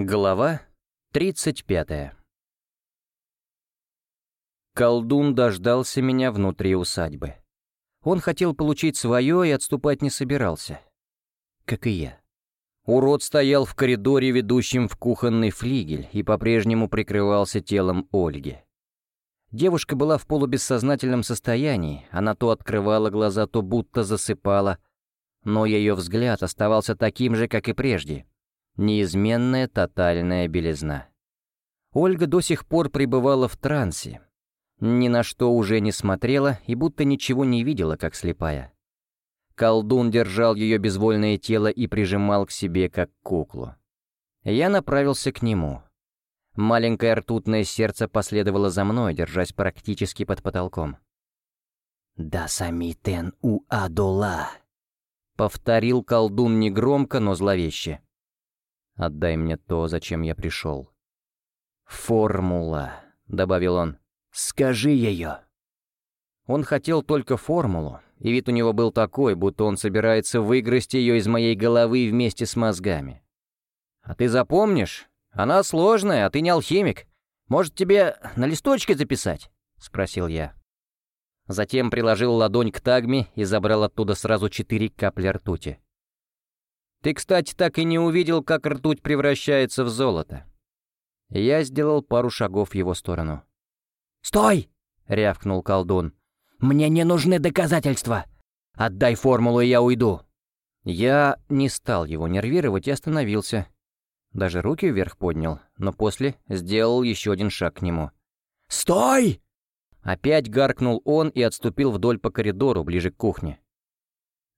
Глава 35 Колдун дождался меня внутри усадьбы. Он хотел получить свое и отступать не собирался. Как и я. Урод стоял в коридоре, ведущем в кухонный флигель, и по-прежнему прикрывался телом Ольги. Девушка была в полубессознательном состоянии, она то открывала глаза, то будто засыпала, но ее взгляд оставался таким же, как и прежде — неизменная тотальная белизна. Ольга до сих пор пребывала в трансе, ни на что уже не смотрела и будто ничего не видела, как слепая. Колдун держал ее безвольное тело и прижимал к себе, как куклу. Я направился к нему. Маленькое ртутное сердце последовало за мной, держась практически под потолком. «Да сами тен у адола», — повторил колдун негромко, но зловеще. Отдай мне то, зачем я пришел». «Формула», — добавил он. «Скажи ее». Он хотел только формулу, и вид у него был такой, будто он собирается выгрызть ее из моей головы вместе с мозгами. «А ты запомнишь? Она сложная, а ты не алхимик. Может, тебе на листочке записать?» — спросил я. Затем приложил ладонь к тагме и забрал оттуда сразу четыре капли ртути. Ты, кстати, так и не увидел, как ртуть превращается в золото. Я сделал пару шагов в его сторону. «Стой!» — рявкнул колдун. «Мне не нужны доказательства! Отдай формулу, и я уйду!» Я не стал его нервировать и остановился. Даже руки вверх поднял, но после сделал еще один шаг к нему. «Стой!» Опять гаркнул он и отступил вдоль по коридору, ближе к кухне.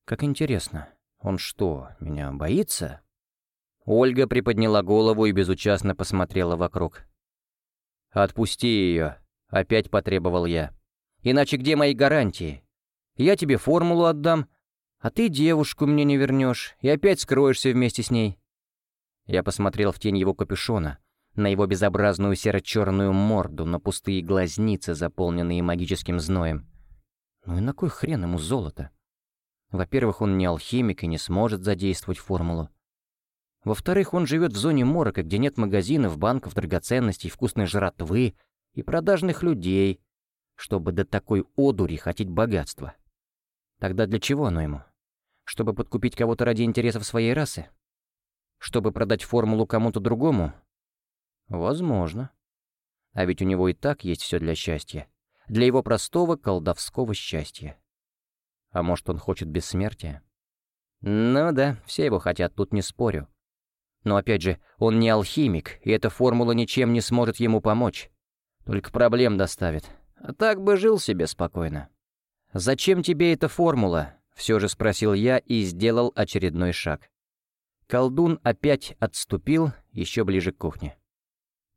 Как интересно, он что, меня боится? Ольга приподняла голову и безучастно посмотрела вокруг. «Отпусти ее», — опять потребовал я. «Иначе где мои гарантии? Я тебе формулу отдам, а ты девушку мне не вернешь и опять скроешься вместе с ней». Я посмотрел в тень его капюшона, на его безобразную серо-черную морду, на пустые глазницы, заполненные магическим зноем. Ну и на кой хрен ему золото? Во-первых, он не алхимик и не сможет задействовать формулу. Во-вторых, он живет в зоне морока, где нет магазинов, банков, драгоценностей, вкусной жратвы и продажных людей, чтобы до такой одури хотеть богатства. Тогда для чего оно ему? Чтобы подкупить кого-то ради интересов своей расы? Чтобы продать формулу кому-то другому? Возможно. А ведь у него и так есть все для счастья. Для его простого колдовского счастья. А может, он хочет бессмертия? Ну да, все его хотят, тут не спорю. Но опять же, он не алхимик, и эта формула ничем не сможет ему помочь. Только проблем доставит. А так бы жил себе спокойно. «Зачем тебе эта формула?» — все же спросил я и сделал очередной шаг. Колдун опять отступил еще ближе к кухне.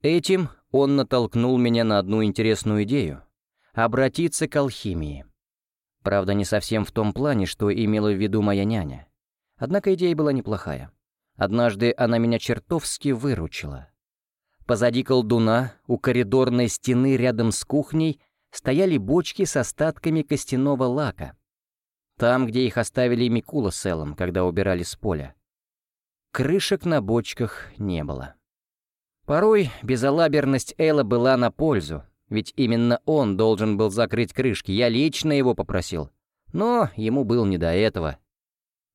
Этим он натолкнул меня на одну интересную идею — обратиться к алхимии. Правда, не совсем в том плане, что имела в виду моя няня. Однако идея была неплохая. Однажды она меня чертовски выручила. Позади колдуна, у коридорной стены рядом с кухней, стояли бочки с остатками костяного лака. Там, где их оставили Микула с Эллом, когда убирали с поля. Крышек на бочках не было. Порой безалаберность Элла была на пользу, ведь именно он должен был закрыть крышки, я лично его попросил. Но ему было не до этого.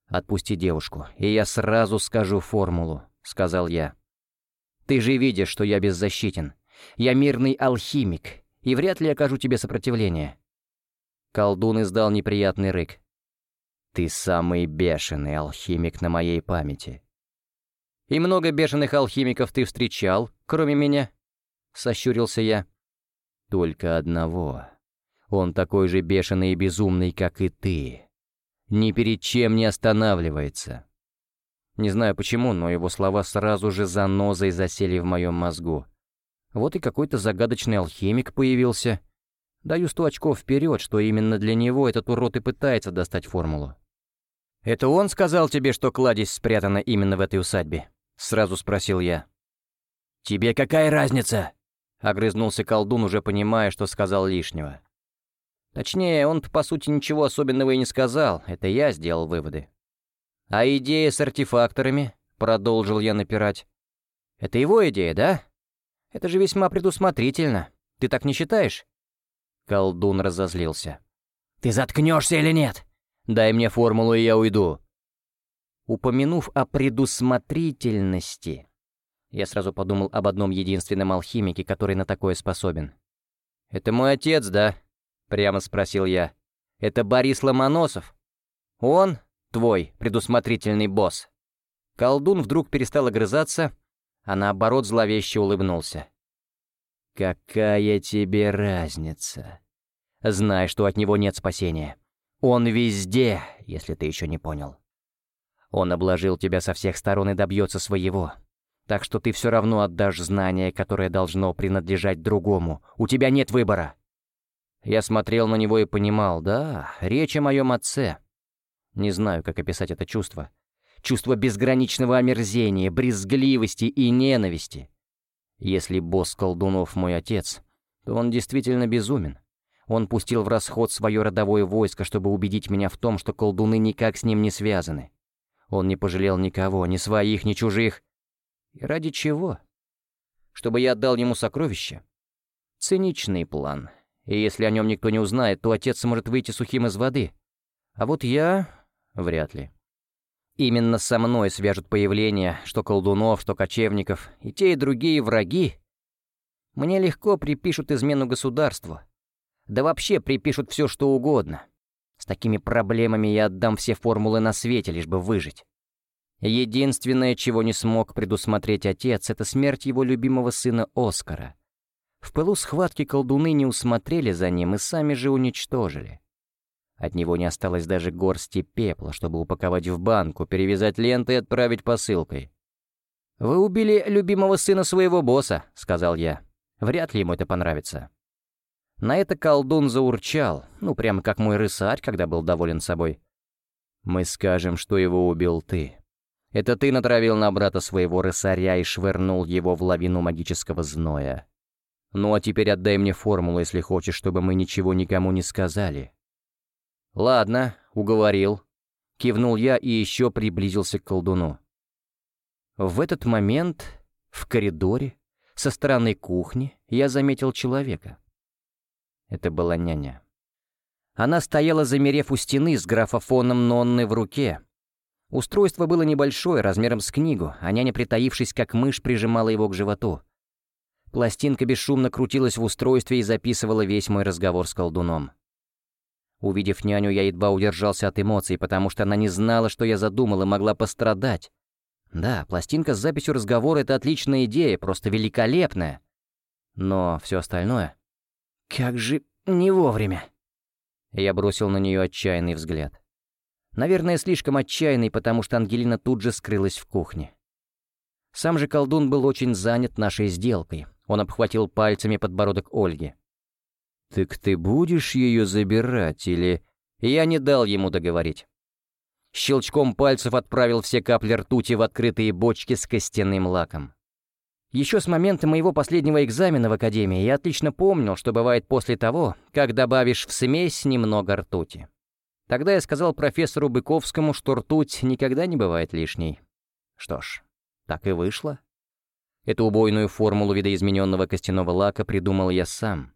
«Отпусти девушку, и я сразу скажу формулу», — сказал я. «Ты же видишь, что я беззащитен. Я мирный алхимик, и вряд ли окажу тебе сопротивление». Колдун издал неприятный рык. «Ты самый бешеный алхимик на моей памяти». «И много бешеных алхимиков ты встречал, кроме меня?» — сощурился я. Только одного. Он такой же бешеный и безумный, как и ты. Ни перед чем не останавливается. Не знаю почему, но его слова сразу же занозой засели в моем мозгу. Вот и какой-то загадочный алхимик появился. Даю сто очков вперед, что именно для него этот урод и пытается достать формулу. «Это он сказал тебе, что кладезь спрятана именно в этой усадьбе?» — сразу спросил я. «Тебе какая разница?» — огрызнулся колдун, уже понимая, что сказал лишнего. Точнее, он-то, по сути, ничего особенного и не сказал, это я сделал выводы. «А идея с артефакторами?» — продолжил я напирать. Это его идея, да? Это же весьма предусмотрительно. Ты так не считаешь?» Колдун разозлился. «Ты заткнешься или нет? Дай мне формулу, и я уйду». Упомянув о предусмотрительности, я сразу подумал об одном единственном алхимике, который на такое способен. «Это мой отец, да?» — прямо спросил я. «Это Борис Ломоносов? Он твой предусмотрительный босс?» Колдун вдруг перестал огрызаться, а наоборот зловеще улыбнулся. «Какая тебе разница? Знай, что от него нет спасения. Он везде, если ты еще не понял. Он обложил тебя со всех сторон и добьется своего. Так что ты все равно отдашь знание, которое должно принадлежать другому. У тебя нет выбора». Я смотрел на него и понимал, да, речь о моем отце. Не знаю, как описать это чувство. Чувство безграничного омерзения, брезгливости и ненависти. Если босс колдунов мой отец, то он действительно безумен. Он пустил в расход свое родовое войско, чтобы убедить меня в том, что колдуны никак с ним не связаны. Он не пожалел никого, ни своих, ни чужих. И ради чего? Чтобы я отдал ему сокровище? Циничный план. И если о нем никто не узнает, то отец сможет выйти сухим из воды. А вот я... вряд ли. Именно со мной свяжут появление что колдунов, что кочевников, и те, и другие враги. Мне легко припишут измену государству. Да вообще припишут все, что угодно. С такими проблемами я отдам все формулы на свете, лишь бы выжить. Единственное, чего не смог предусмотреть отец, это смерть его любимого сына Оскара. В пылу схватки колдуны не усмотрели за ним и сами же уничтожили. От него не осталось даже горсти пепла, чтобы упаковать в банку, перевязать лентой и отправить посылкой. «Вы убили любимого сына своего босса», — сказал я. «Вряд ли ему это понравится». На это колдун заурчал, ну, прямо как мой рысарь, когда был доволен собой. «Мы скажем, что его убил ты. Это ты натравил на брата своего рысаря и швырнул его в лавину магического зноя. Ну а теперь отдай мне формулу, если хочешь, чтобы мы ничего никому не сказали». «Ладно, уговорил», — кивнул я и еще приблизился к колдуну. В этот момент в коридоре со стороны кухни я заметил человека. Это была няня. Она стояла, замерев у стены с графофоном Нонны в руке. Устройство было небольшое, размером с книгу, а няня, притаившись как мышь, прижимала его к животу. Пластинка бесшумно крутилась в устройстве и записывала весь мой разговор с колдуном. Увидев няню, я едва удержался от эмоций, потому что она не знала, что я задумал, и могла пострадать. Да, пластинка с записью разговора — это отличная идея, просто великолепная. Но все остальное... Как же не вовремя. Я бросил на нее отчаянный взгляд. Наверное, слишком отчаянный, потому что Ангелина тут же скрылась в кухне. Сам же колдун был очень занят нашей сделкой. Он обхватил пальцами подбородок Ольги. «Так ты будешь ее забирать или...» Я не дал ему договорить. Щелчком пальцев отправил все капли ртути в открытые бочки с костяным лаком. Еще с момента моего последнего экзамена в академии я отлично помнил, что бывает после того, как добавишь в смесь немного ртути. Тогда я сказал профессору Быковскому, что ртуть никогда не бывает лишней. Что ж, так и вышло. Эту убойную формулу видоизмененного костяного лака придумал я сам.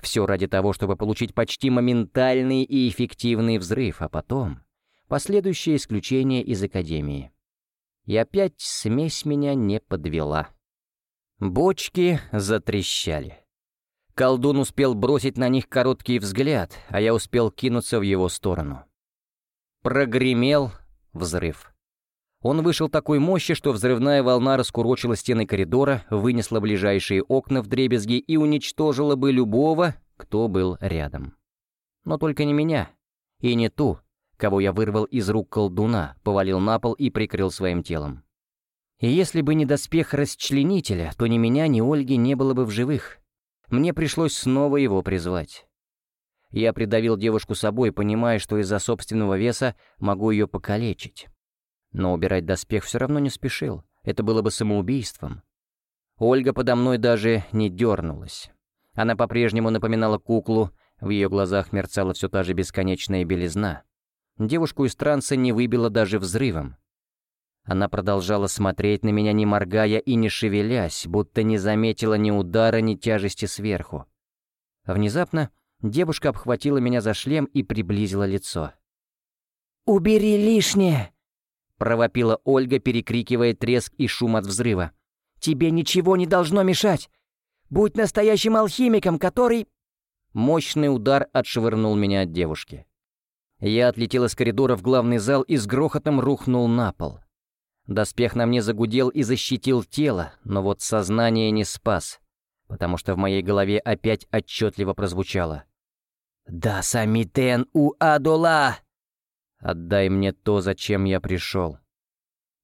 Все ради того, чтобы получить почти моментальный и эффективный взрыв, а потом последующее исключение из академии. И опять смесь меня не подвела. Бочки затрещали. Колдун успел бросить на них короткий взгляд, а я успел кинуться в его сторону. Прогремел взрыв. Он вышел такой мощи, что взрывная волна раскурочила стены коридора, вынесла ближайшие окна в дребезги и уничтожила бы любого, кто был рядом. Но только не меня. И не ту, кого я вырвал из рук колдуна, повалил на пол и прикрыл своим телом. И если бы не доспех расчленителя, то ни меня, ни Ольги не было бы в живых. Мне пришлось снова его призвать. Я придавил девушку собой, понимая, что из-за собственного веса могу ее покалечить. Но убирать доспех все равно не спешил. Это было бы самоубийством. Ольга подо мной даже не дернулась. Она по-прежнему напоминала куклу, в ее глазах мерцала все та же бесконечная белизна. Девушку из транса не выбило даже взрывом. Она продолжала смотреть на меня, не моргая и не шевелясь, будто не заметила ни удара, ни тяжести сверху. Внезапно девушка обхватила меня за шлем и приблизила лицо. «Убери лишнее!» — провопила Ольга, перекрикивая треск и шум от взрыва. «Тебе ничего не должно мешать! Будь настоящим алхимиком, который...» Мощный удар отшвырнул меня от девушки. Я отлетел из коридора в главный зал и с грохотом рухнул на пол. Доспех на мне загудел и защитил тело, но вот сознание не спас, потому что в моей голове опять отчетливо прозвучало. «Да самитен у адола!» «Отдай мне то, зачем я пришел».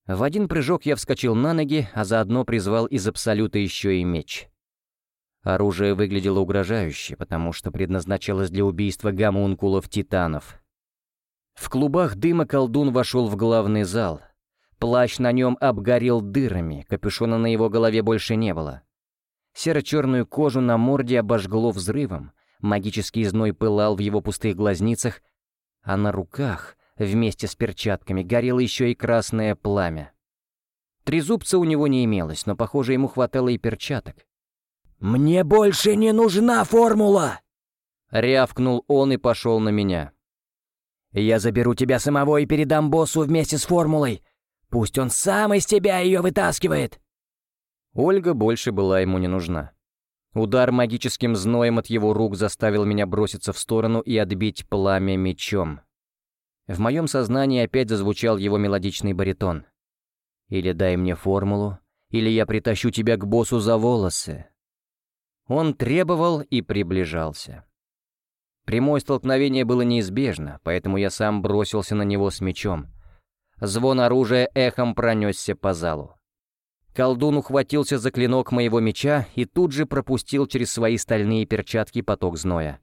В один прыжок я вскочил на ноги, а заодно призвал из Абсолюта еще и меч. Оружие выглядело угрожающе, потому что предназначалось для убийства гомункулов-титанов. В клубах дыма колдун вошел в главный зал — Плащ на нем обгорел дырами, капюшона на его голове больше не было. Серо-черную кожу на морде обожгло взрывом, магический зной пылал в его пустых глазницах, а на руках, вместе с перчатками, горело еще и красное пламя. Трезубца у него не имелось, но, похоже, ему хватало и перчаток. «Мне больше не нужна формула!» Рявкнул он и пошел на меня. «Я заберу тебя самого и передам боссу вместе с формулой. Пусть он сам из тебя ее вытаскивает!» Ольга больше была ему не нужна. Удар магическим зноем от его рук заставил меня броситься в сторону и отбить пламя мечом. В моем сознании опять зазвучал его мелодичный баритон. «Или дай мне формулу, или я притащу тебя к боссу за волосы». Он требовал и приближался. Прямое столкновение было неизбежно, поэтому я сам бросился на него с мечом. Звон оружия эхом пронесся по залу. Колдун ухватился за клинок моего меча и тут же пропустил через свои стальные перчатки поток зноя.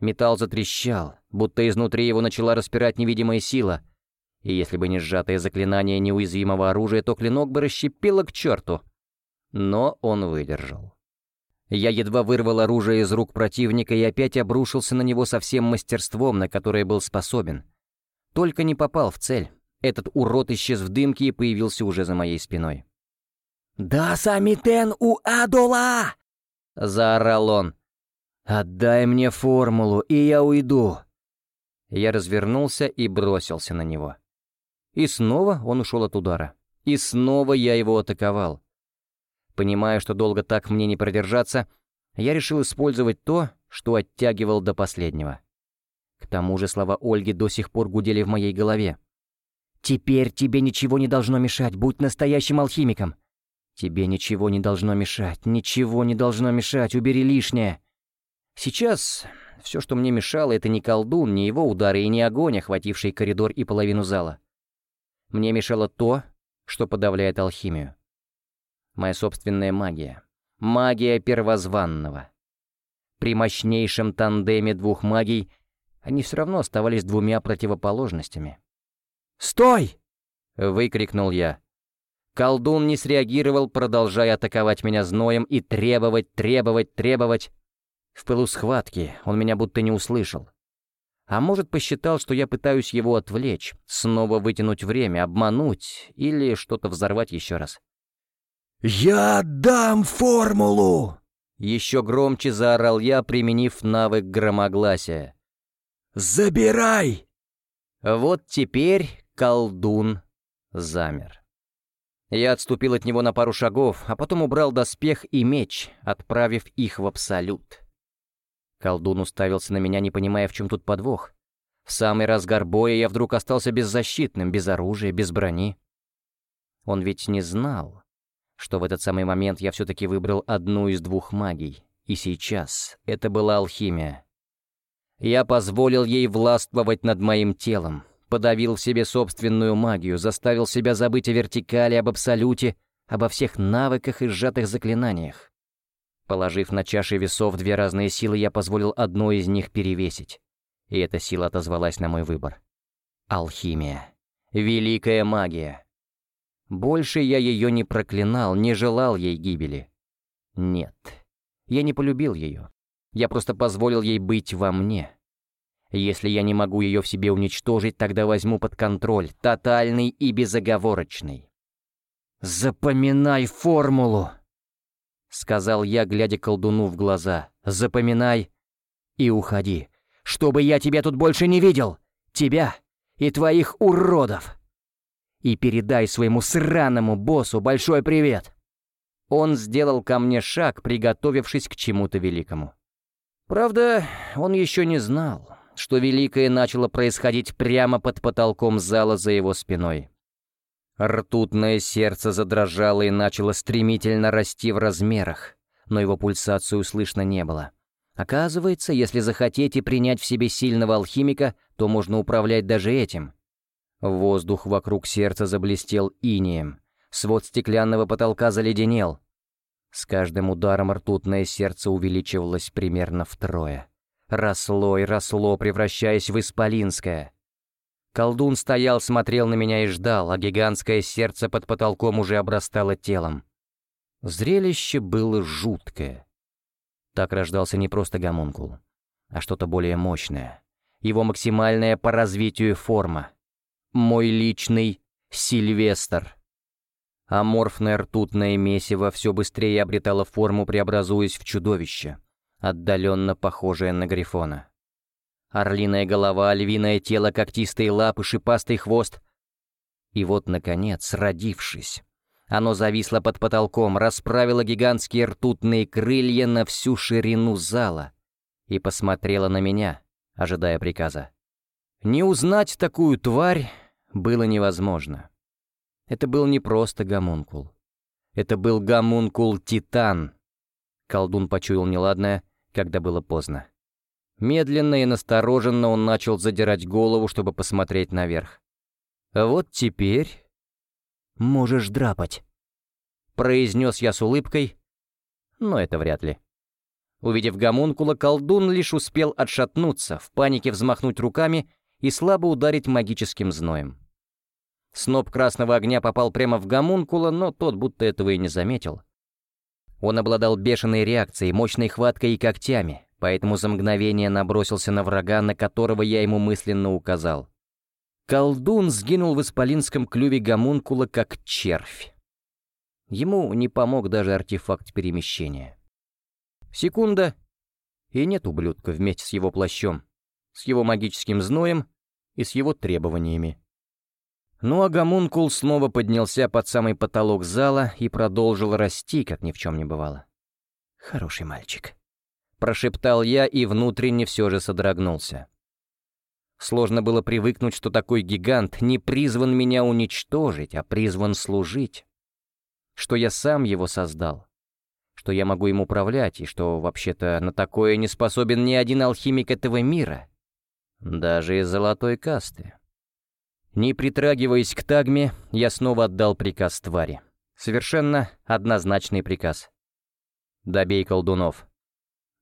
Металл затрещал, будто изнутри его начала распирать невидимая сила, и если бы не сжатое заклинание неуязвимого оружия, то клинок бы расщепило к черту. Но он выдержал. Я едва вырвал оружие из рук противника и опять обрушился на него со всем мастерством, на которое был способен. Только не попал в цель. Этот урод исчез в дымке и появился уже за моей спиной. «Да самитен у Адола!» — заорал он. «Отдай мне формулу, и я уйду!» Я развернулся и бросился на него. И снова он ушел от удара. И снова я его атаковал. Понимая, что долго так мне не продержаться, я решил использовать то, что оттягивал до последнего. К тому же слова Ольги до сих пор гудели в моей голове. Теперь тебе ничего не должно мешать, будь настоящим алхимиком. Тебе ничего не должно мешать, ничего не должно мешать, убери лишнее. Сейчас все, что мне мешало, это не колдун, не его удары и не огонь, охвативший коридор и половину зала. Мне мешало то, что подавляет алхимию. Моя собственная магия. Магия первозванного. При мощнейшем тандеме двух магий они все равно оставались двумя противоположностями. «Стой!» — выкрикнул я. Колдун не среагировал, продолжая атаковать меня зноем и требовать, требовать, требовать. В пылу схватки он меня будто не услышал. А может, посчитал, что я пытаюсь его отвлечь, снова вытянуть время, обмануть или что-то взорвать еще раз. «Я дам формулу!» Еще громче заорал я, применив навык громогласия. «Забирай!» Вот теперь колдун замер. Я отступил от него на пару шагов, а потом убрал доспех и меч, отправив их в абсолют. Колдун уставился на меня, не понимая, в чем тут подвох. В самый разгар боя я вдруг остался беззащитным, без оружия, без брони. Он ведь не знал, что в этот самый момент я все-таки выбрал одну из двух магий, и сейчас это была алхимия. Я позволил ей властвовать над моим телом, подавил в себе собственную магию, заставил себя забыть о вертикали, об абсолюте, обо всех навыках и сжатых заклинаниях. Положив на чаши весов две разные силы, я позволил одной из них перевесить. И эта сила отозвалась на мой выбор. Алхимия. Великая магия. Больше я ее не проклинал, не желал ей гибели. Нет, я не полюбил ее. Я просто позволил ей быть во мне. Если я не могу ее в себе уничтожить, тогда возьму под контроль, тотальный и безоговорочный. «Запоминай формулу!» — сказал я, глядя колдуну в глаза. «Запоминай и уходи, чтобы я тебя тут больше не видел! Тебя и твоих уродов!» И передай своему сраному боссу большой привет!» Он сделал ко мне шаг, приготовившись к чему-то великому. Правда, он еще не знал, что великое начало происходить прямо под потолком зала за его спиной. Ртутное сердце задрожало и начало стремительно расти в размерах, но его пульсацию слышно не было. Оказывается, если захотите принять в себе сильного алхимика, то можно управлять даже этим. Воздух вокруг сердца заблестел инием, свод стеклянного потолка заледенел. С каждым ударом ртутное сердце увеличивалось примерно втрое. Росло и росло, превращаясь в исполинское. Колдун стоял, смотрел на меня и ждал, а гигантское сердце под потолком уже обрастало телом. Зрелище было жуткое. Так рождался не просто гомункул, а что-то более мощное. Его максимальная по развитию форма. Мой личный Сильвестр. Аморфное ртутное месиво все быстрее обретало форму, преобразуясь в чудовище — отдаленно похожее на грифона. Орлиная голова, львиное тело, когтистые лапы, шипастый хвост. И вот, наконец, родившись, оно зависло под потолком, расправило гигантские ртутные крылья на всю ширину зала и посмотрело на меня, ожидая приказа. Не узнать такую тварь было невозможно. Это был не просто гомункул. Это был гомункул-титан. Колдун почуял неладное когда было поздно. Медленно и настороженно он начал задирать голову, чтобы посмотреть наверх. «Вот теперь можешь драпать», — произнес я с улыбкой, но это вряд ли. Увидев гомункула, колдун лишь успел отшатнуться, в панике взмахнуть руками и слабо ударить магическим зноем. Сноп красного огня попал прямо в гомункула, но тот будто этого и не заметил. Он обладал бешеной реакцией, мощной хваткой и когтями, поэтому за мгновение набросился на врага, на которого я ему мысленно указал. Колдун сгинул в исполинском клюве гомункула как червь. Ему не помог даже артефакт перемещения. Секунда, и нет ублюдка вместе с его плащом, с его магическим зноем и с его требованиями. Ну а гомункул снова поднялся под самый потолок зала и продолжил расти, как ни в чем не бывало. «Хороший мальчик», — прошептал я и внутренне все же содрогнулся. Сложно было привыкнуть, что такой гигант не призван меня уничтожить, а призван служить. Что я сам его создал. Что я могу им управлять, и что, вообще-то, на такое не способен ни один алхимик этого мира. Даже из золотой касты. Не притрагиваясь к тагме, я снова отдал приказ твари. Совершенно однозначный приказ. «Добей колдунов».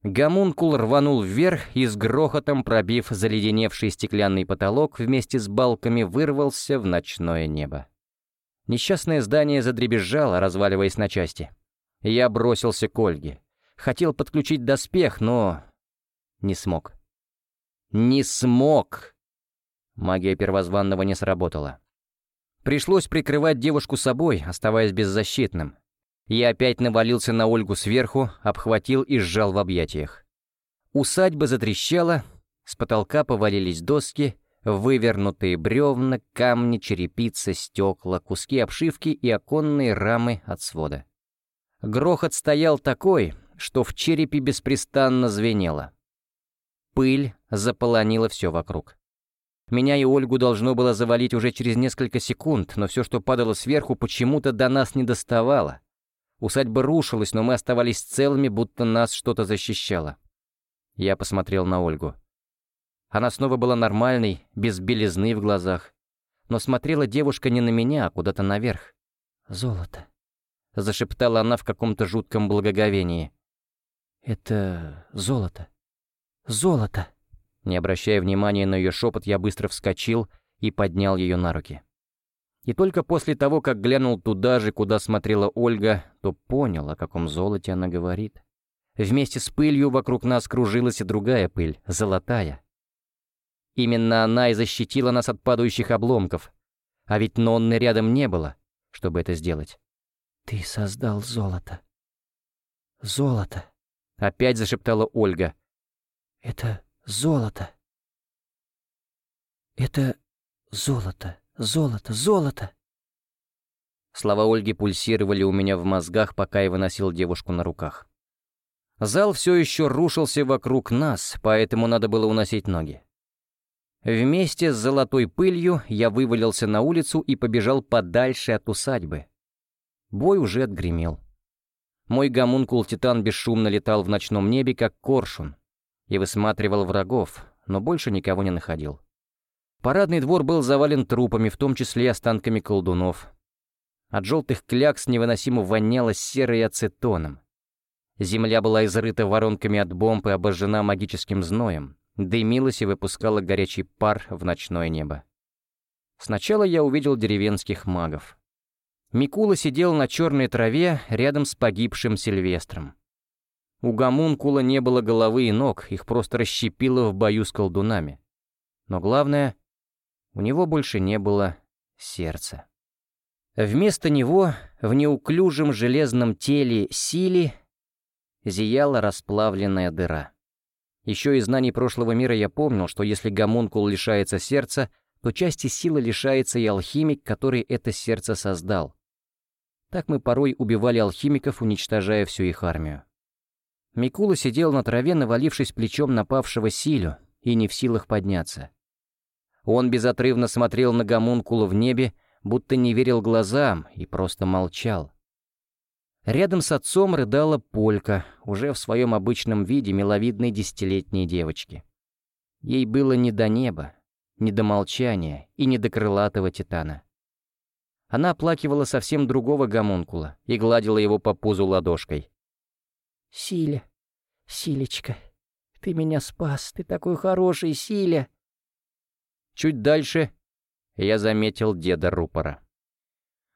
Гомункул рванул вверх и с грохотом, пробив заледеневший стеклянный потолок, вместе с балками вырвался в ночное небо. Несчастное здание задребезжало, разваливаясь на части. Я бросился к Ольге. Хотел подключить доспех, но... Не смог. Не смог! Магия первозванного не сработала. Пришлось прикрывать девушку собой, оставаясь беззащитным. Я опять навалился на Ольгу сверху, обхватил и сжал в объятиях. Усадьба затрещала, с потолка повалились доски, вывернутые бревна, камни, черепица, стекла, куски обшивки и оконные рамы от свода. Грохот стоял такой, что в черепе беспрестанно звенело. Пыль заполонила все вокруг. Меня и Ольгу должно было завалить уже через несколько секунд, но все, что падало сверху, почему-то до нас не доставало. Усадьба рушилась, но мы оставались целыми, будто нас что-то защищало. Я посмотрел на Ольгу. Она снова была нормальной, без белизны в глазах. Но смотрела девушка не на меня, а куда-то наверх. «Золото», — зашептала она в каком-то жутком благоговении. «Это золото. Золото!» Не обращая внимания на ее шепот, я быстро вскочил и поднял ее на руки. И только после того, как глянул туда же, куда смотрела Ольга, то понял, о каком золоте она говорит. Вместе с пылью вокруг нас кружилась и другая пыль, золотая. Именно она и защитила нас от падающих обломков. А ведь Нонны рядом не было, чтобы это сделать. «Ты создал золото. Золото!» — опять зашептала Ольга. «Это золото. Это золото, золото, золото!» Слова Ольги пульсировали у меня в мозгах, пока я выносил девушку на руках. Зал все еще рушился вокруг нас, поэтому надо было уносить ноги. Вместе с золотой пылью я вывалился на улицу и побежал подальше от усадьбы. Бой уже отгремел. Мой гомункул-титан бесшумно летал в ночном небе, как коршун, и высматривал врагов, но больше никого не находил. Парадный двор был завален трупами, в том числе останками колдунов. От желтых клякс невыносимо воняло серой ацетоном. Земля была изрыта воронками от бомб и обожжена магическим зноем, дымилась и выпускала горячий пар в ночное небо. Сначала я увидел деревенских магов. Микула сидел на черной траве рядом с погибшим Сильвестром. У гомункула не было головы и ног, их просто расщепило в бою с колдунами. Но главное, у него больше не было сердца. Вместо него в неуклюжем железном теле Сили зияла расплавленная дыра. Еще из знаний прошлого мира я помнил, что если гомункул лишается сердца, то части силы лишается и алхимик, который это сердце создал. Так мы порой убивали алхимиков, уничтожая всю их армию. Микула сидел на траве, навалившись плечом напавшего Силю, и не в силах подняться. Он безотрывно смотрел на гомункула в небе, будто не верил глазам и просто молчал. Рядом с отцом рыдала Полька, уже в своем обычном виде миловидной десятилетней девочки. Ей было не до неба, не до молчания и не до крылатого титана. Она оплакивала совсем другого гомункула и гладила его по пузу ладошкой. «Силя, Силечка, ты меня спас, ты такой хороший, Силя!» Чуть дальше я заметил деда рупора.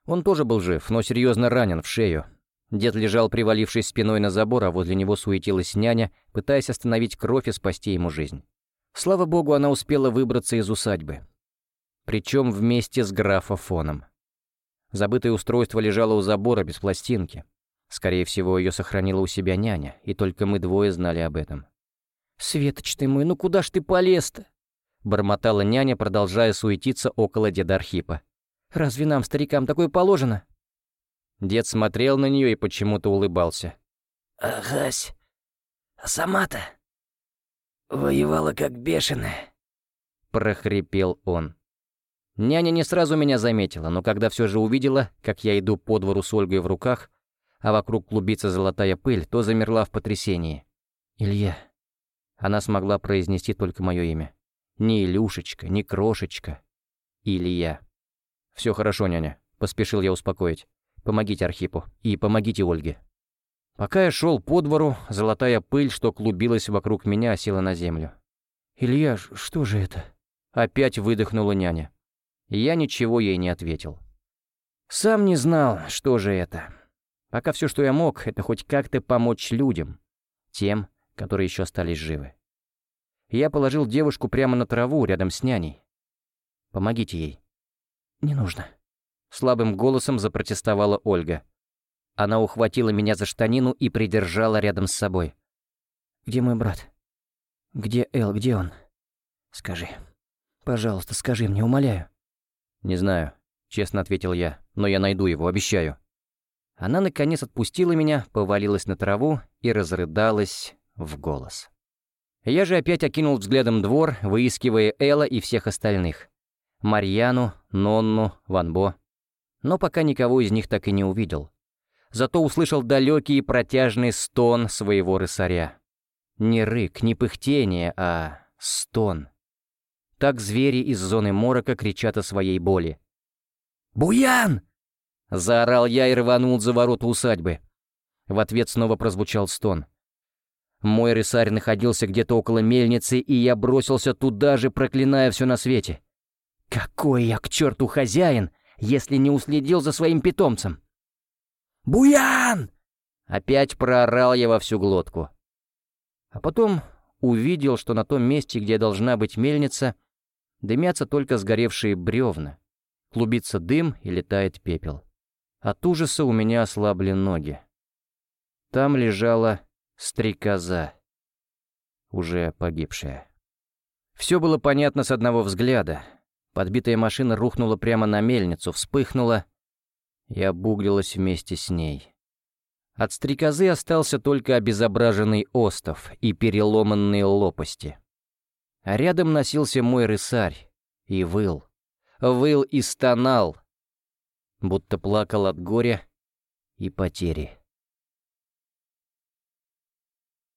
Он тоже был жив, но серьезно ранен в шею. Дед лежал, привалившись спиной на забор, а возле него суетилась няня, пытаясь остановить кровь и спасти ему жизнь. Слава богу, она успела выбраться из усадьбы. Причем вместе с графофоном. Забытое устройство лежало у забора без пластинки. Скорее всего, ее сохранила у себя няня, и только мы двое знали об этом. «Светоч ты мой, ну куда ж ты полез-то?» бормотала няня, продолжая суетиться около деда Архипа. «Разве нам, старикам, такое положено?» Дед смотрел на нее и почему-то улыбался. «Агась, а сама-то воевала как бешеная», — прохрипел он. Няня не сразу меня заметила, но когда все же увидела, как я иду по двору с Ольгой в руках, а вокруг клубится золотая пыль, то замерла в потрясении. «Илья». Она смогла произнести только мое имя. Ни Илюшечка, ни Крошечка. Илья. «Все хорошо, няня», — поспешил я успокоить. «Помогите Архипу и помогите Ольге». Пока я шел по двору, золотая пыль, что клубилась вокруг меня, села на землю. «Илья, что же это?» Опять выдохнула няня. Я ничего ей не ответил. Сам не знал, что же это. Пока все, что я мог, это хоть как-то помочь людям, тем, которые еще остались живы. Я положил девушку прямо на траву рядом с няней. «Помогите ей». «Не нужно», — слабым голосом запротестовала Ольга. Она ухватила меня за штанину и придержала рядом с собой. «Где мой брат? Где Эл, где он? Скажи. Пожалуйста, скажи мне, умоляю». «Не знаю», — честно ответил я, — «но я найду его, обещаю». Она, наконец, отпустила меня, повалилась на траву и разрыдалась в голос. Я же опять окинул взглядом двор, выискивая Элла и всех остальных. Марьяну, Нонну, Ванбо. Но пока никого из них так и не увидел. Зато услышал далекий и протяжный стон своего рысаря. Не рык, не пыхтение, а стон. Так звери из зоны морока кричат о своей боли. «Буян!» — заорал я и рванул за ворота усадьбы. В ответ снова прозвучал стон. Мой рысарь находился где-то около мельницы, и я бросился туда же, проклиная все на свете. Какой я к черту хозяин, если не уследил за своим питомцем? «Буян!» Опять проорал я во всю глотку. А потом увидел, что на том месте, где должна быть мельница, Дымятся только сгоревшие бревна. Клубится дым и летает пепел. От ужаса у меня ослабли ноги. Там лежала стрекоза, уже погибшая. Все было понятно с одного взгляда. Подбитая машина рухнула прямо на мельницу, вспыхнула и обуглилась вместе с ней. От стрекозы остался только обезображенный остов и переломанные лопасти. А рядом носился мой рысарь и выл. Выл и стонал, будто плакал от горя и потери.